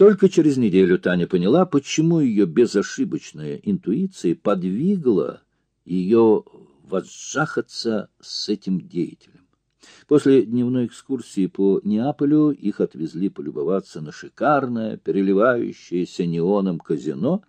Только через неделю Таня поняла, почему ее безошибочная интуиция подвигла ее возжахаться с этим деятелем. После дневной экскурсии по Неаполю их отвезли полюбоваться на шикарное, переливающееся неоном казино,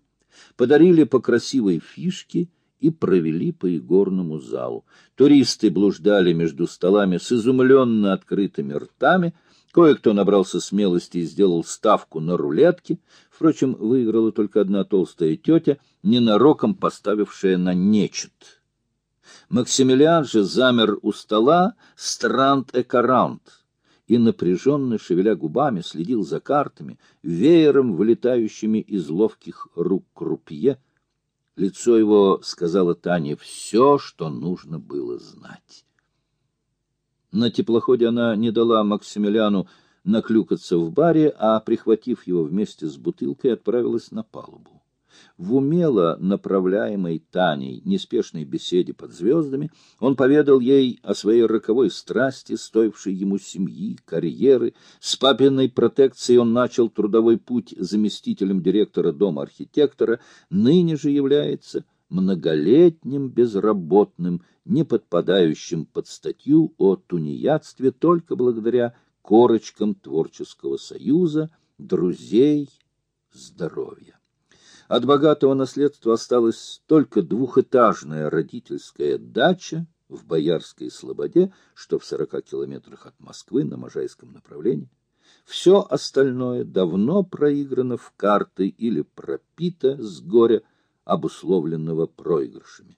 подарили по красивой фишке и провели по игорному залу. Туристы блуждали между столами с изумленно открытыми ртами, Кое-кто набрался смелости и сделал ставку на рулетки. Впрочем, выиграла только одна толстая тетя, ненароком поставившая на нечет. Максимилиан же замер у стола странт-экарант и, напряженно шевеля губами, следил за картами, веером вылетающими из ловких рук крупье. Лицо его сказала Тане все, что нужно было знать. На теплоходе она не дала Максимилиану наклюкаться в баре, а, прихватив его вместе с бутылкой, отправилась на палубу в умело направляемой Таней неспешной беседе под звездами, он поведал ей о своей роковой страсти, стоившей ему семьи, карьеры. С папиной протекцией он начал трудовой путь заместителем директора дома архитектора, ныне же является многолетним безработным, не подпадающим под статью о тунеядстве только благодаря корочкам творческого союза, друзей, здоровья. От богатого наследства осталась только двухэтажная родительская дача в Боярской Слободе, что в сорока километрах от Москвы на Можайском направлении. Все остальное давно проиграно в карты или пропито с горя, обусловленного проигрышами.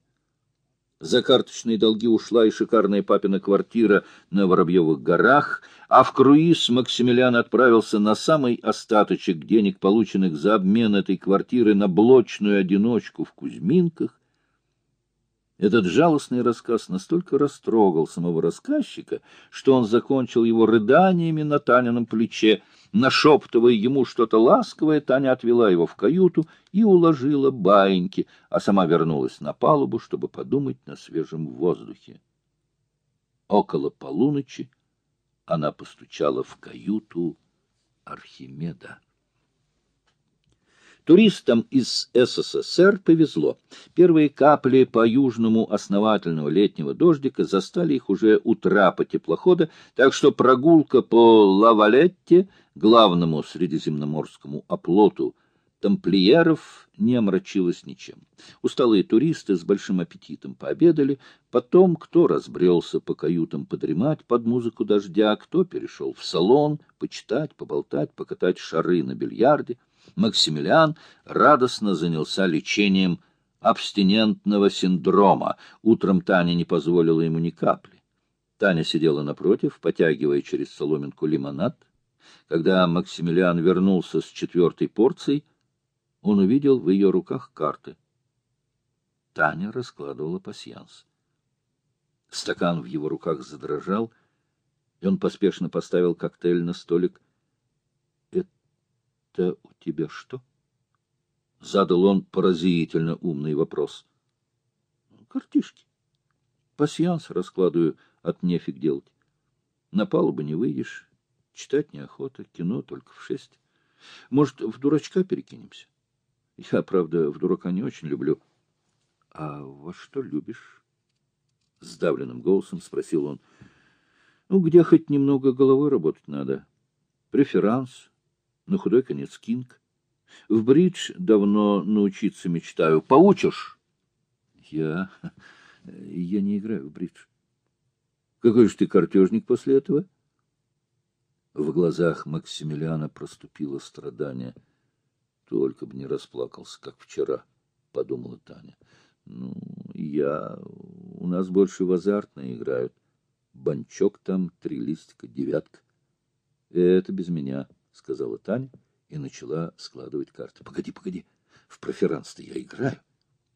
За карточные долги ушла и шикарная папина квартира на Воробьевых горах, а в круиз Максимилиан отправился на самый остаточек денег, полученных за обмен этой квартиры на блочную одиночку в Кузьминках. Этот жалостный рассказ настолько растрогал самого рассказчика, что он закончил его рыданиями на Танином плече — Нашептывая ему что-то ласковое, Таня отвела его в каюту и уложила баиньки, а сама вернулась на палубу, чтобы подумать на свежем воздухе. Около полуночи она постучала в каюту Архимеда. Туристам из СССР повезло. Первые капли по южному основательного летнего дождика застали их уже у трапа теплохода, так что прогулка по Лавалетте, главному средиземноморскому оплоту тамплиеров, не омрачилась ничем. Усталые туристы с большим аппетитом пообедали, потом кто разбрелся по каютам подремать под музыку дождя, кто перешел в салон, почитать, поболтать, покатать шары на бильярде. Максимилиан радостно занялся лечением абстинентного синдрома. Утром Таня не позволила ему ни капли. Таня сидела напротив, потягивая через соломинку лимонад. Когда Максимилиан вернулся с четвертой порцией, он увидел в ее руках карты. Таня раскладывала пасьянс. Стакан в его руках задрожал, и он поспешно поставил коктейль на столик — это у тебя что? Задал он поразительно умный вопрос. Картишки. Пасьянс раскладываю, от нефиг делать. На палубу не выйдешь, читать неохота, кино только в шесть. Может, в дурачка перекинемся? Я, правда, в дурака не очень люблю. А во что любишь? Сдавленным голосом спросил он. Ну, где хоть немного головой работать надо. Преферанс, на худой конец кинг. В бридж давно научиться мечтаю. Поучишь? Я... я не играю в бридж. Какой же ты картежник после этого? В глазах Максимилиана проступило страдание. Только бы не расплакался, как вчера, — подумала Таня. Ну, я... У нас больше в азартные играют. Банчок там, три листика, девятка. Это без меня. — сказала Таня и начала складывать карты. — Погоди, погоди, в проферанс-то я играю.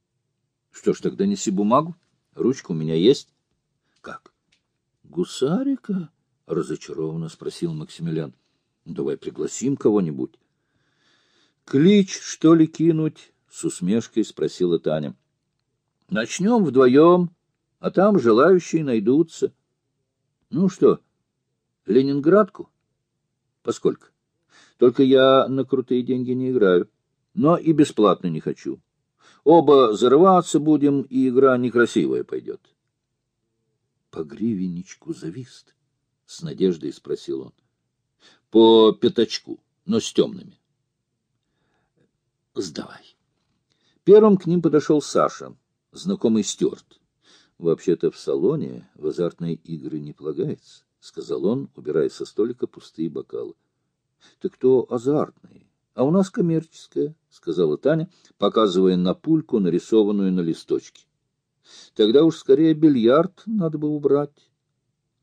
— Что ж, тогда неси бумагу. Ручка у меня есть. — Как? — Гусарика? — разочарованно спросил Максимилиан. — Давай пригласим кого-нибудь. — Клич, что ли, кинуть? — с усмешкой спросила Таня. — Начнем вдвоем, а там желающие найдутся. — Ну что, Ленинградку? — Поскольку? Только я на крутые деньги не играю, но и бесплатно не хочу. Оба зарываться будем, и игра некрасивая пойдет. — По гривенничку завист? — с надеждой спросил он. — По пятачку, но с темными. — Сдавай. Первым к ним подошел Саша, знакомый Стюарт. Вообще-то в салоне в азартные игры не полагается, — сказал он, убирая со столика пустые бокалы. — Так кто азартный? А у нас коммерческая, — сказала Таня, показывая на пульку, нарисованную на листочке. — Тогда уж скорее бильярд надо бы убрать.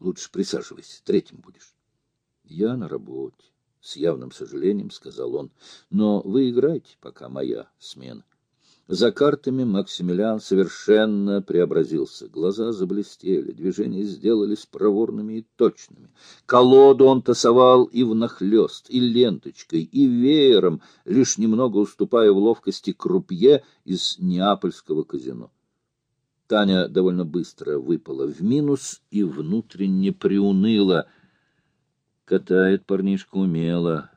Лучше присаживайся, третьим будешь. — Я на работе, — с явным сожалением сказал он. — Но вы играйте, пока моя смена. За картами Максимилиан совершенно преобразился. Глаза заблестели, движения сделались проворными и точными. Колоду он тасовал и внахлёст, и ленточкой, и веером, лишь немного уступая в ловкости крупье из неапольского казино. Таня довольно быстро выпала в минус и внутренне приуныла. Катает парнишка умело,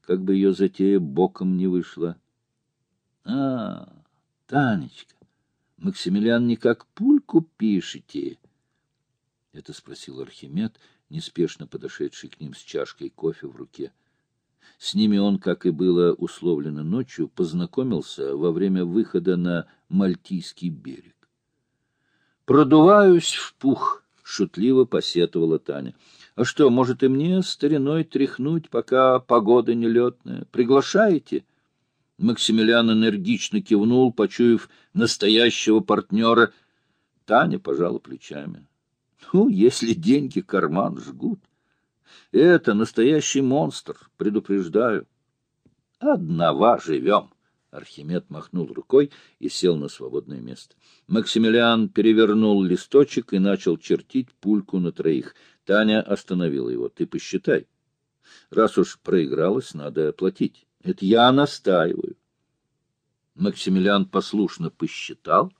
как бы ее затея боком не вышла. А, Танечка, Максимилиан не как пульку пишете? Это спросил Архимед, неспешно подошедший к ним с чашкой кофе в руке. С ними он, как и было условлено ночью, познакомился во время выхода на Мальтийский берег. «Продуваюсь в пух», — шутливо посетовала Таня. «А что, может, и мне стариной тряхнуть, пока погода нелетная? Приглашаете?» Максимилиан энергично кивнул, почуяв настоящего партнера. Таня пожала плечами. Ну, если деньги карман жгут. Это настоящий монстр, предупреждаю. Одного живем. Архимед махнул рукой и сел на свободное место. Максимилиан перевернул листочек и начал чертить пульку на троих. Таня остановила его. — Ты посчитай. Раз уж проигралась, надо платить. Это я настаиваю. Максимилиан послушно посчитал.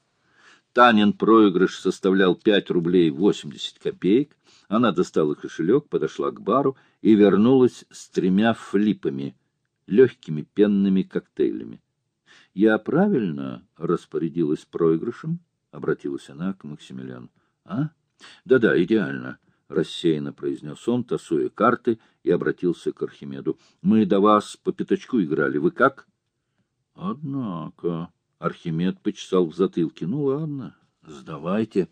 Танин проигрыш составлял пять рублей восемьдесят копеек. Она достала кошелек, подошла к бару и вернулась с тремя флипами, легкими пенными коктейлями. — Я правильно распорядилась проигрышем? — обратилась она к Максимилиану. — А? Да — идеально. — рассеянно произнес он, тасуя карты, и обратился к Архимеду. — Мы до вас по пятачку играли. Вы как? — Однако... — Архимед почесал в затылке. — Ну, ладно, сдавайте.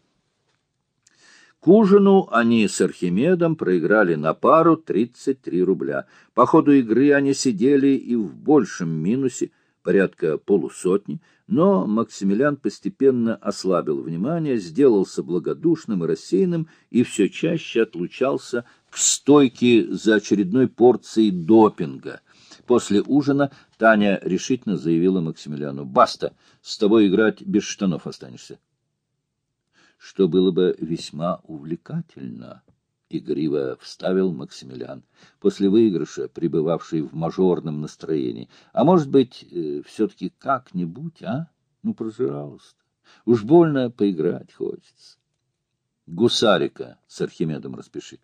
К ужину они с Архимедом проиграли на пару 33 рубля. По ходу игры они сидели и в большем минусе, порядка полусотни, но Максимилиан постепенно ослабил внимание, сделался благодушным и рассеянным и все чаще отлучался к стойке за очередной порцией допинга. После ужина Таня решительно заявила Максимилиану, «Баста, с тобой играть без штанов останешься». Что было бы весьма увлекательно. — игриво вставил Максимилиан, после выигрыша, пребывавший в мажорном настроении. — А может быть, э, все-таки как-нибудь, а? Ну, пожалуйста. Уж больно поиграть хочется. Гусарика с Архимедом распиши.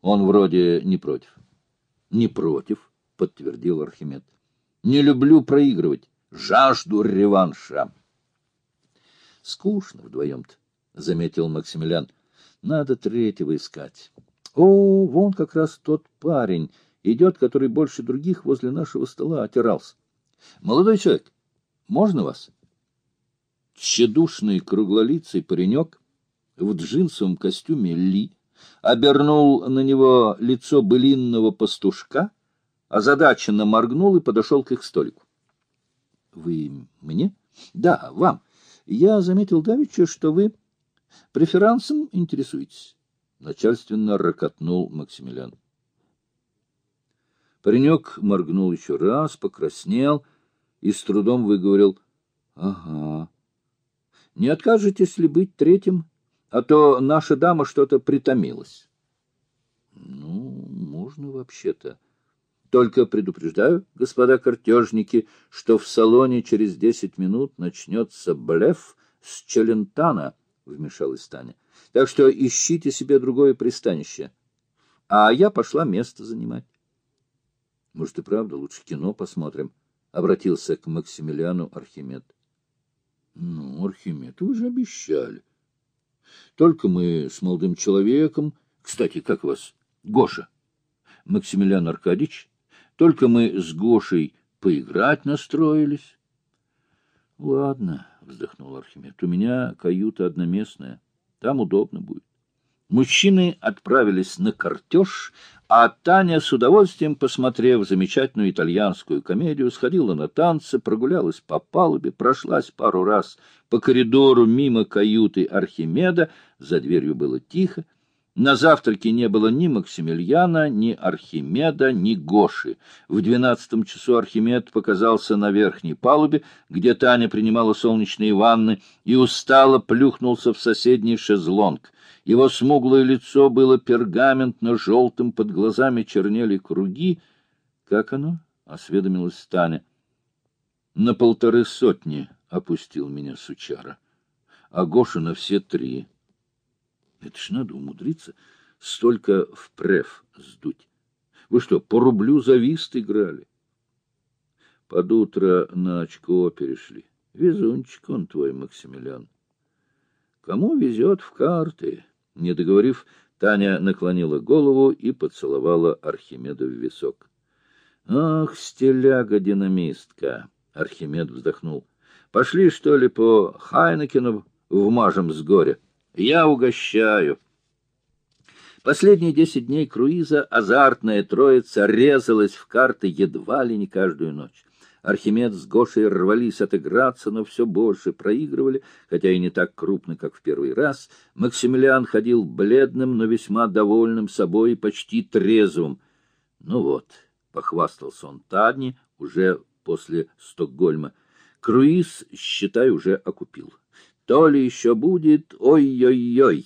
Он вроде не против. — Не против, — подтвердил Архимед. — Не люблю проигрывать. Жажду реванша. — Скучно вдвоем-то, — заметил Максимилиан. — надо третьего искать. О, вон как раз тот парень идет, который больше других возле нашего стола отирался. Молодой человек, можно вас? Тщедушный круглолицый паренек в джинсовом костюме Ли обернул на него лицо былинного пастушка, озадаченно моргнул и подошел к их столику. — Вы мне? — Да, вам. Я заметил давеча, что вы Преферансом интересуетесь? Начальственно ракотнул Максимилиан. Паренек моргнул еще раз, покраснел и с трудом выговорил. — Ага. — Не откажетесь ли быть третьим? А то наша дама что-то притомилась. — Ну, можно вообще-то. Только предупреждаю, господа картежники, что в салоне через десять минут начнется блеф с Челентана —— вмешалась Таня. — Так что ищите себе другое пристанище. А я пошла место занимать. Может, и правда, лучше кино посмотрим, — обратился к Максимилиану Архимед. — Ну, Архимед, вы же обещали. Только мы с молодым человеком... Кстати, как вас? Гоша. Максимилиан Аркадьевич. Только мы с Гошей поиграть настроились. — Ладно, — вздохнул Архимед, — у меня каюта одноместная. Там удобно будет. Мужчины отправились на картеж, а Таня, с удовольствием посмотрев замечательную итальянскую комедию, сходила на танцы, прогулялась по палубе, прошлась пару раз по коридору мимо каюты Архимеда, за дверью было тихо, на завтраке не было ни Максимилиана, ни Архимеда, ни Гоши. В двенадцатом часу Архимед показался на верхней палубе, где Таня принимала солнечные ванны, и устало плюхнулся в соседний шезлонг. Его смуглое лицо было пергаментно-желтым, под глазами чернели круги. — Как оно? — осведомилась Таня. — На полторы сотни опустил меня сучара, а Гоша на все три. Это ж надо умудриться столько в преф сдуть. Вы что, по рублю за вист играли? Под утро на очко перешли. Везунчик он твой, Максимилиан. Кому везет в карты? Не договорив, Таня наклонила голову и поцеловала Архимеда в висок. «Ах, стиляга-динамистка!» — Архимед вздохнул. «Пошли, что ли, по Хайнекену вмажем с горя? Я угощаю». Последние десять дней круиза азартная троица резалась в карты едва ли не каждую ночь. Архимед с Гошей рвались отыграться, но все больше проигрывали, хотя и не так крупно, как в первый раз. Максимилиан ходил бледным, но весьма довольным собой и почти трезвым. Ну вот, похвастался он Тадни уже после Стокгольма. Круиз, считай, уже окупил. То ли еще будет, ой-ой-ой!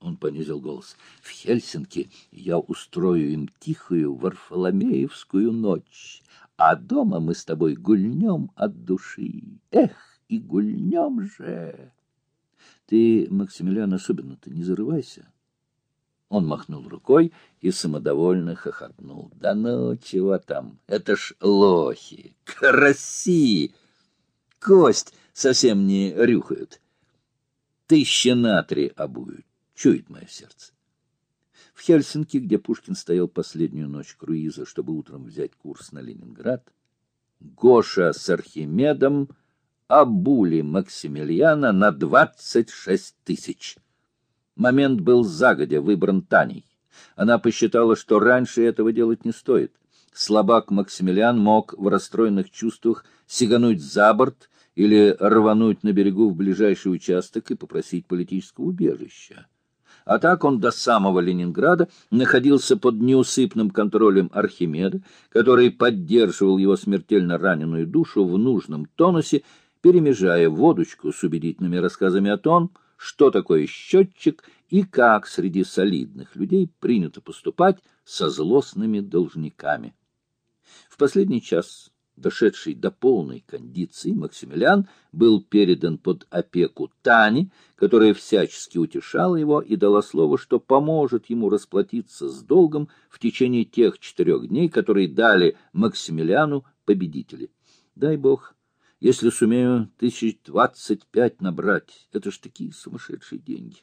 Он понизил голос. В Хельсинки я устрою им тихую Варфоломеевскую ночь а дома мы с тобой гульнем от души. Эх, и гульнем же! Ты, Максимилиан, особенно-то не зарывайся. Он махнул рукой и самодовольно хохотнул. Да ну, чего там, это ж лохи, караси! Кость совсем не рюхают. Тысяча на три обуют, чует мое сердце. В Хельсинки, где Пушкин стоял последнюю ночь круиза, чтобы утром взять курс на Ленинград, Гоша с Архимедом обули Максимилиана на двадцать шесть тысяч. Момент был загодя выбран Таней. Она посчитала, что раньше этого делать не стоит. Слабак Максимилиан мог в расстроенных чувствах сигануть за борт или рвануть на берегу в ближайший участок и попросить политического убежища. А так он до самого Ленинграда находился под неусыпным контролем Архимеда, который поддерживал его смертельно раненую душу в нужном тонусе, перемежая водочку с убедительными рассказами о том, что такое счетчик и как среди солидных людей принято поступать со злостными должниками. В последний час дошедший до полной кондиции, Максимилиан был передан под опеку Тани, которая всячески утешала его и дала слово, что поможет ему расплатиться с долгом в течение тех четырех дней, которые дали Максимилиану победители. Дай бог, если сумею тысяч двадцать пять набрать, это ж такие сумасшедшие деньги.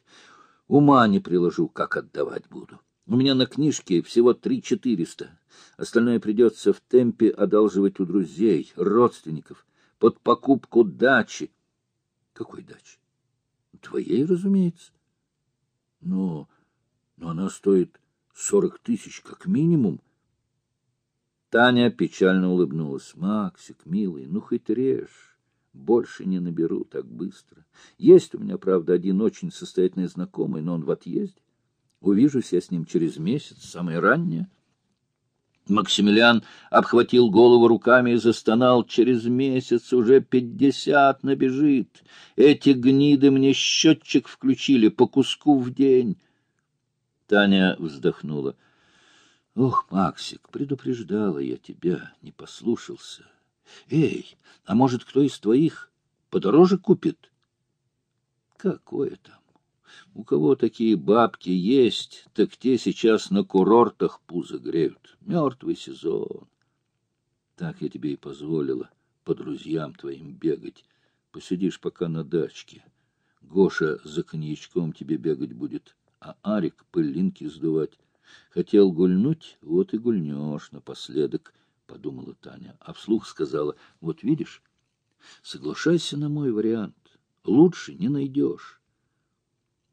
Ума не приложу, как отдавать буду. У меня на книжке всего три четыреста. Остальное придется в темпе одалживать у друзей, родственников, под покупку дачи. Какой дачи? Твоей, разумеется. Но, но она стоит сорок тысяч как минимум. Таня печально улыбнулась. Максик, милый, ну хоть режь. Больше не наберу так быстро. Есть у меня, правда, один очень состоятельный знакомый, но он в отъезде. Увижусь я с ним через месяц, самое раннее. Максимилиан обхватил голову руками и застонал. Через месяц уже пятьдесят набежит. Эти гниды мне счетчик включили по куску в день. Таня вздохнула. — Ох, Максик, предупреждала я тебя, не послушался. Эй, а может, кто из твоих подороже купит? — Какое там? У кого такие бабки есть, так те сейчас на курортах пузо греют. Мертвый сезон. Так я тебе и позволила по друзьям твоим бегать. Посидишь пока на дачке. Гоша за коньячком тебе бегать будет, а Арик пылинки сдувать. Хотел гульнуть, вот и гульнешь напоследок, — подумала Таня. А вслух сказала, вот видишь, соглашайся на мой вариант, лучше не найдешь.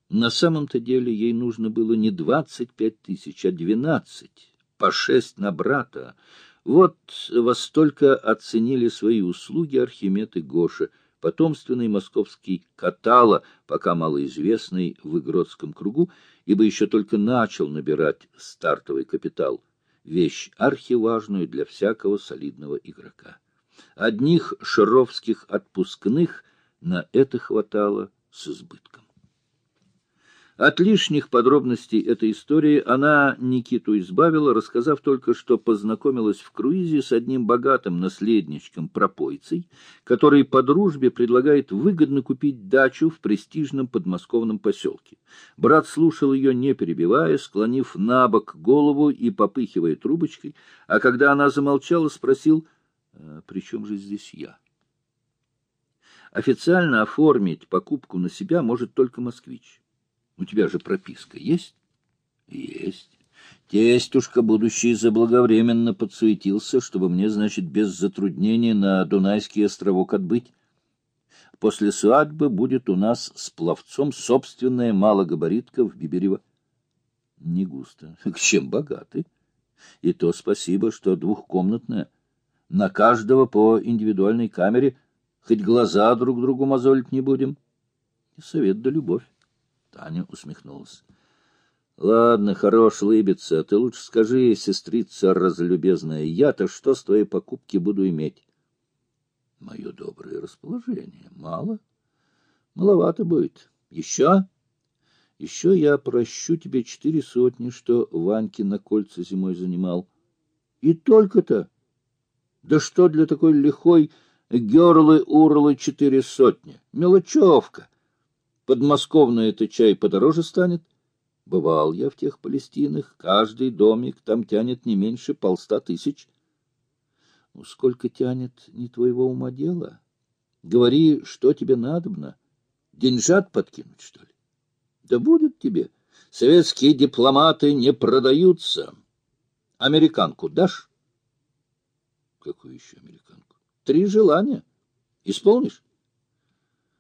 На самом-то деле ей нужно было не двадцать пять тысяч, а двенадцать, по шесть на брата. Вот во столько оценили свои услуги Архимед и Гоша, потомственный московский катала, пока малоизвестный в Игродском кругу, ибо еще только начал набирать стартовый капитал, вещь архиважную для всякого солидного игрока. Одних шаровских отпускных на это хватало с избытком. От лишних подробностей этой истории она Никиту избавила, рассказав только, что познакомилась в круизе с одним богатым наследничком-пропойцей, который по дружбе предлагает выгодно купить дачу в престижном подмосковном поселке. Брат слушал ее, не перебивая, склонив на бок голову и попыхивая трубочкой, а когда она замолчала, спросил, «А «При чем же здесь я?» Официально оформить покупку на себя может только москвич. У тебя же прописка есть? Есть. Тестюшка будущий заблаговременно подсуетился, чтобы мне, значит, без затруднений на Дунайский островок отбыть. После свадьбы будет у нас с пловцом собственная малогабаритка в Биберево. Не густо. К чем богаты? И то спасибо, что двухкомнатная. На каждого по индивидуальной камере, хоть глаза друг другу мозолить не будем. Совет да любовь. Таня усмехнулась. — Ладно, хорош лыбиться. Ты лучше скажи, сестрица разлюбезная, я-то что с твоей покупки буду иметь? — Мое доброе расположение. Мало? Маловато будет. Еще? Еще я прощу тебе четыре сотни, что Ваньки на кольца зимой занимал. И только-то? Да что для такой лихой герлы-урлы четыре сотни? Мелочевка! — Подмосковный это чай подороже станет. Бывал я в тех Палестинах, каждый домик там тянет не меньше полста тысяч. Ну, сколько тянет, не твоего ума дело. Говори, что тебе надобно. Деньжат подкинуть, что ли? Да будет тебе. Советские дипломаты не продаются. Американку дашь? Какую еще американку? Три желания. Исполнишь?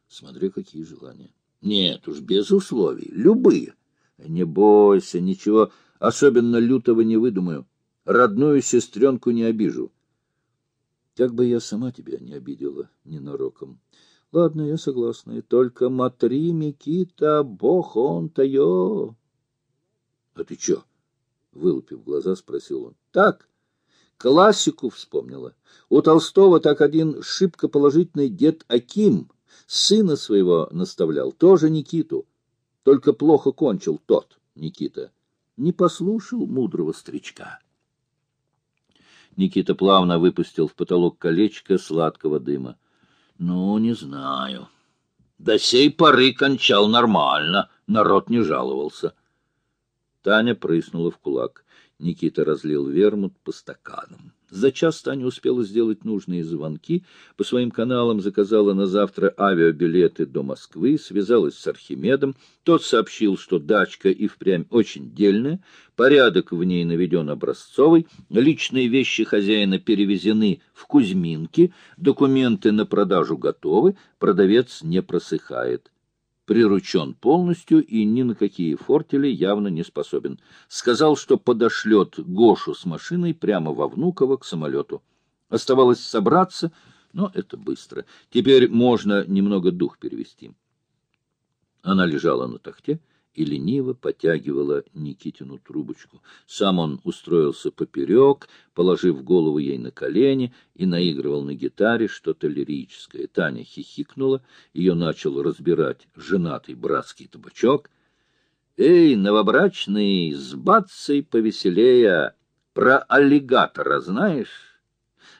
Смотри, какие желания. Нет уж, без условий, любые. Не бойся, ничего особенно лютого не выдумаю. Родную сестренку не обижу. Как бы я сама тебя не обидела ненароком. Ладно, я согласна. Только матри, Микита, бог он-то А ты чё? Вылупив глаза, спросил он. Так, классику вспомнила. У Толстого так один шибко положительный дед Аким — Сына своего наставлял, тоже Никиту. Только плохо кончил тот, Никита. Не послушал мудрого старичка. Никита плавно выпустил в потолок колечко сладкого дыма. Ну, не знаю. До сей поры кончал нормально, народ не жаловался. Таня прыснула в кулак. Никита разлил вермут по стаканам. За час Таня успела сделать нужные звонки, по своим каналам заказала на завтра авиабилеты до Москвы, связалась с Архимедом. Тот сообщил, что дачка и впрямь очень дельная, порядок в ней наведен образцовый, личные вещи хозяина перевезены в Кузьминки, документы на продажу готовы, продавец не просыхает приручен полностью и ни на какие фортели явно не способен. Сказал, что подошлет Гошу с машиной прямо во Внуково к самолету. Оставалось собраться, но это быстро. Теперь можно немного дух перевести. Она лежала на тахте, и лениво потягивала Никитину трубочку. Сам он устроился поперек, положив голову ей на колени и наигрывал на гитаре что-то лирическое. Таня хихикнула, ее начал разбирать женатый братский табачок. «Эй, новобрачный, с бацей повеселее! Про аллигатора знаешь?»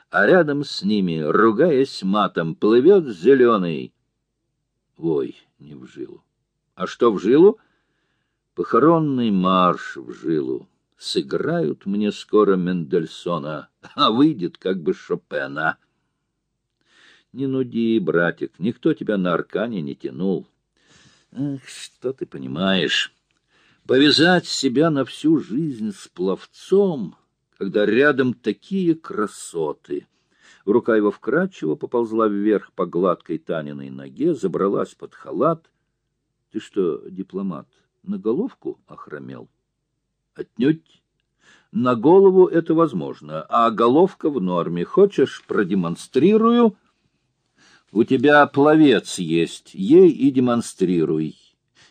А рядом с ними, ругаясь матом, плывет зеленый. Ой, не в жилу. А что в жилу? Похоронный марш в жилу. сыграют мне скоро Мендельсона, а выйдет как бы Шопена. Не нуди, братик, никто тебя на аркане не тянул. Эх, что ты понимаешь? Повязать себя на всю жизнь с пловцом, когда рядом такие красоты. Рука его вкрадчиво поползла вверх по гладкой Таниной ноге, забралась под халат. Ты что, дипломат, на головку охромел? Отнюдь. На голову это возможно, а головка в норме. Хочешь, продемонстрирую? У тебя пловец есть, ей и демонстрируй.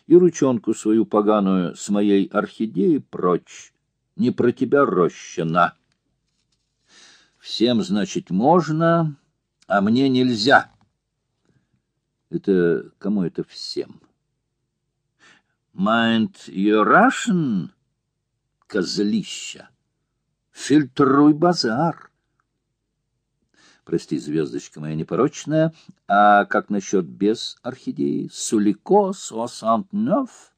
И ручонку свою поганую с моей орхидеей прочь. Не про тебя рощина. Всем, значит, можно, а мне нельзя. Это кому это всем? Mind your Russian, козлища. Фильтруй базар. Прости, звездочка моя непорочная, а как насчет без орхидеи? Сулико, суасант-нёв,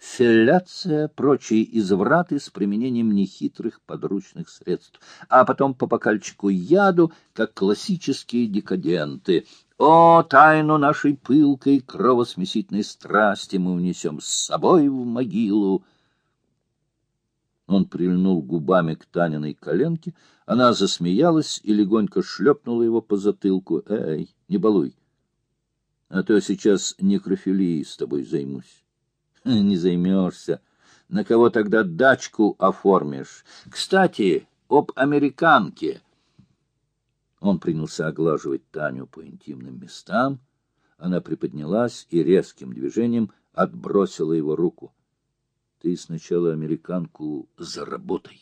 филляция, прочие извраты с применением нехитрых подручных средств, а потом по бокальчику яду, как классические декаденты. О, тайну нашей пылкой кровосмесительной страсти мы унесем с собой в могилу! Он прильнул губами к Таниной коленке. Она засмеялась и легонько шлепнула его по затылку. — Эй, не балуй, а то сейчас некрофилией с тобой займусь. — Не займешься. На кого тогда дачку оформишь? Кстати, об американке. Он принялся оглаживать Таню по интимным местам. Она приподнялась и резким движением отбросила его руку. Ты сначала американку заработай.